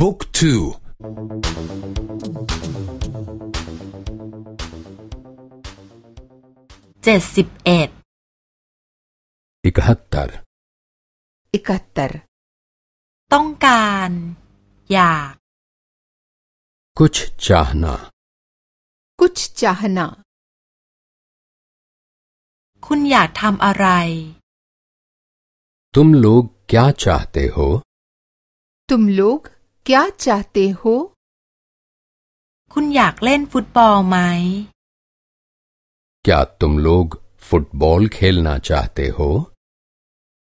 บุ๊กทูเจ็ดสิบเอ็ด इकहत्तर इकहत्तर ต้องการ อยาก कुछ चाहना कुछ चाहना คุณอยากทำอะไร तुम लोग क्या चाहते हो तुम लोग क्या चाहते हो คุณอยากเล่นฟุตบอลไหม क्या तुम लोग फुटबॉल खेलना चाहते हो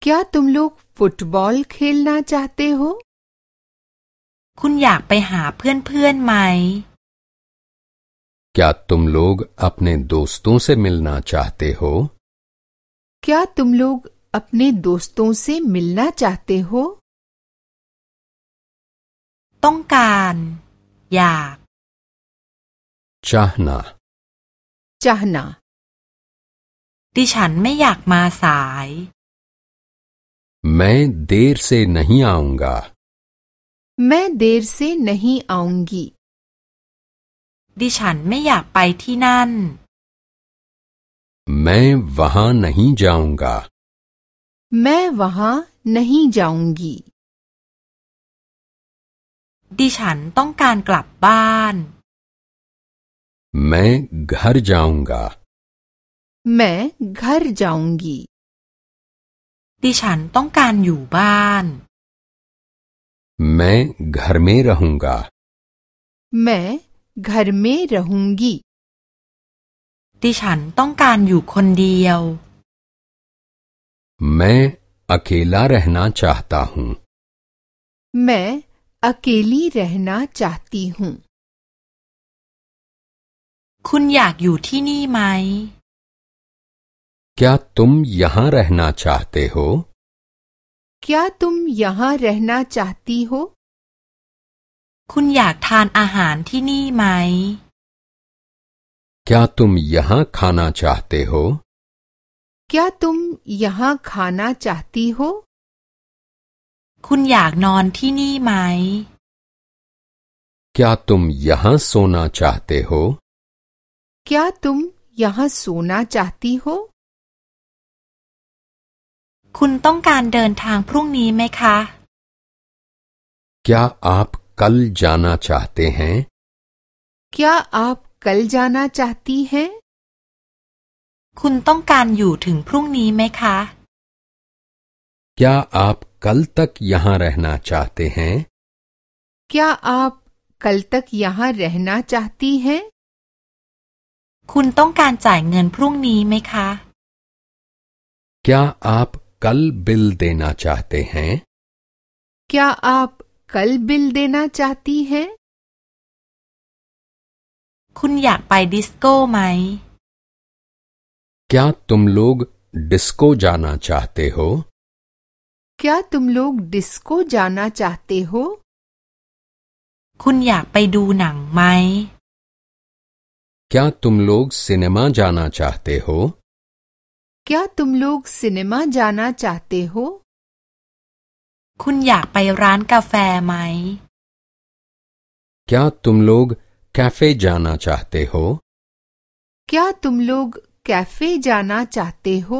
क्या तुम लोग फुटबॉल खेलना चाहते हो คุณอยากไปหาเพื่อนๆไหม क्या तुम लोग अपने दोस्तों से मिलना चाहते हो क्या तुम लोग अपने दोस्तों से मिलना चाहते हो ต้องการ อยาก चाहना चाहना ดิฉันไม่อยากมาสาย मैं देर से नहीं आऊंगा मैं देर से नहीं आऊंगी ดิฉันไม่อยากไปที่นั่น मैं वहां नहीं जाऊंगा मैं वहां नहीं जाऊंगी ดิฉันต้องการกลับบ้าน मैं घर जाऊंगा मैं घर जाऊंगी ดิฉันต้องการอยู่บ้าน मैं घर में रहूंगा मैं घर में रहूंगी ดิฉันต้องการอยู่คนเดียว मैं अकेला रहना चाहता हूँ मैं अकेली रहना चाहती हूँ คุณอยากอยู่ที่นี่ไหม क्या तुम यहाँ रहना चाहते हो क्या तुम यहाँ रहना चाहती हो คุณอยากทานอาหารที่นี่ไหม क्या तुम यहाँ खाना चाहते हो क्या तुम यहाँ खाना चाहती हो คุณอยากนอนที่นี่ไหม क्या तुम यहाँ सोना चाहते हो क्या तुम यहाँ सोना चाहती हो คุณต้องการเดินทางพรุ่งนี้ไหมคะ क्या आप कल जाना चाहते हैं क्या आप कल जाना चाहती हैं คุณต้องการอยู่ถึงพรุ่งนี้ไหมคะ क्या आप कल तक यहाँ रहना चाहते हैं क्या आप कल तक यहाँ रहना चाहती हैं คุณต้องการจ่ายเงินพรุ่งนี้ไหมคะ क्या आप कल बिल देना चाहते हैं क्या आप कल बिल देना चाहती हैं คุณอยากไปดิสโก้ไหม क्या तुम लोग डिस्को जाना चाहते हो क्या तुम लोग डिस्को जाना चाहते हो คุณอยากไปดูหนังไหม क्या तुम लोग सिनेमा जाना चाहते हो क्या तुम लोग सिनेमा जाना चाहते हो คุณอยากไปร้านกาแฟไหม क्या तुम लोग कैफे जाना चाहते हो क्या तुम लोग कैफे जाना चाहते हो